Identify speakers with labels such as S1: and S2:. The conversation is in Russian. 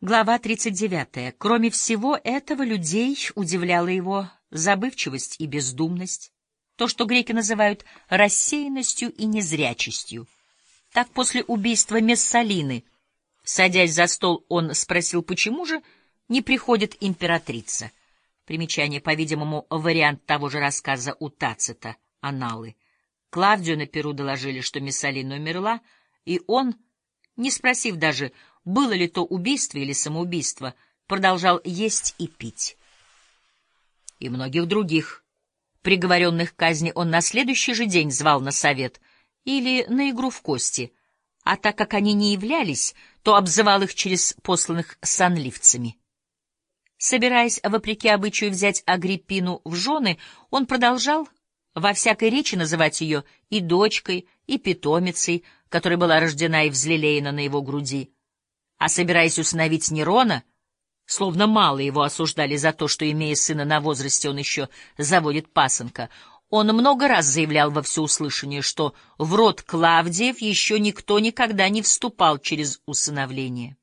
S1: Глава 39. Кроме всего этого, людей удивляла его забывчивость и бездумность, то, что греки называют рассеянностью и незрячестью. Так после убийства Мессалины, садясь за стол, он спросил, почему же не приходит императрица. Примечание, по-видимому, вариант того же рассказа у Тацита, Аналы. Клавдию на Перу доложили, что Мессалина умерла, и он, не спросив даже, было ли то убийство или самоубийство, продолжал есть и пить. И многих других, приговоренных к казни, он на следующий же день звал на совет или на игру в кости, а так как они не являлись, то обзывал их через посланных санливцами. Собираясь, вопреки обычаю, взять Агриппину в жены, он продолжал во всякой речи называть ее и дочкой, и питомицей, которая была рождена и взлелеяна на его груди. А собираясь усыновить Нерона, словно мало его осуждали за то, что, имея сына на возрасте, он еще заводит пасынка, он много раз заявлял во всеуслышание, что в род Клавдиев еще никто никогда не вступал через усыновление.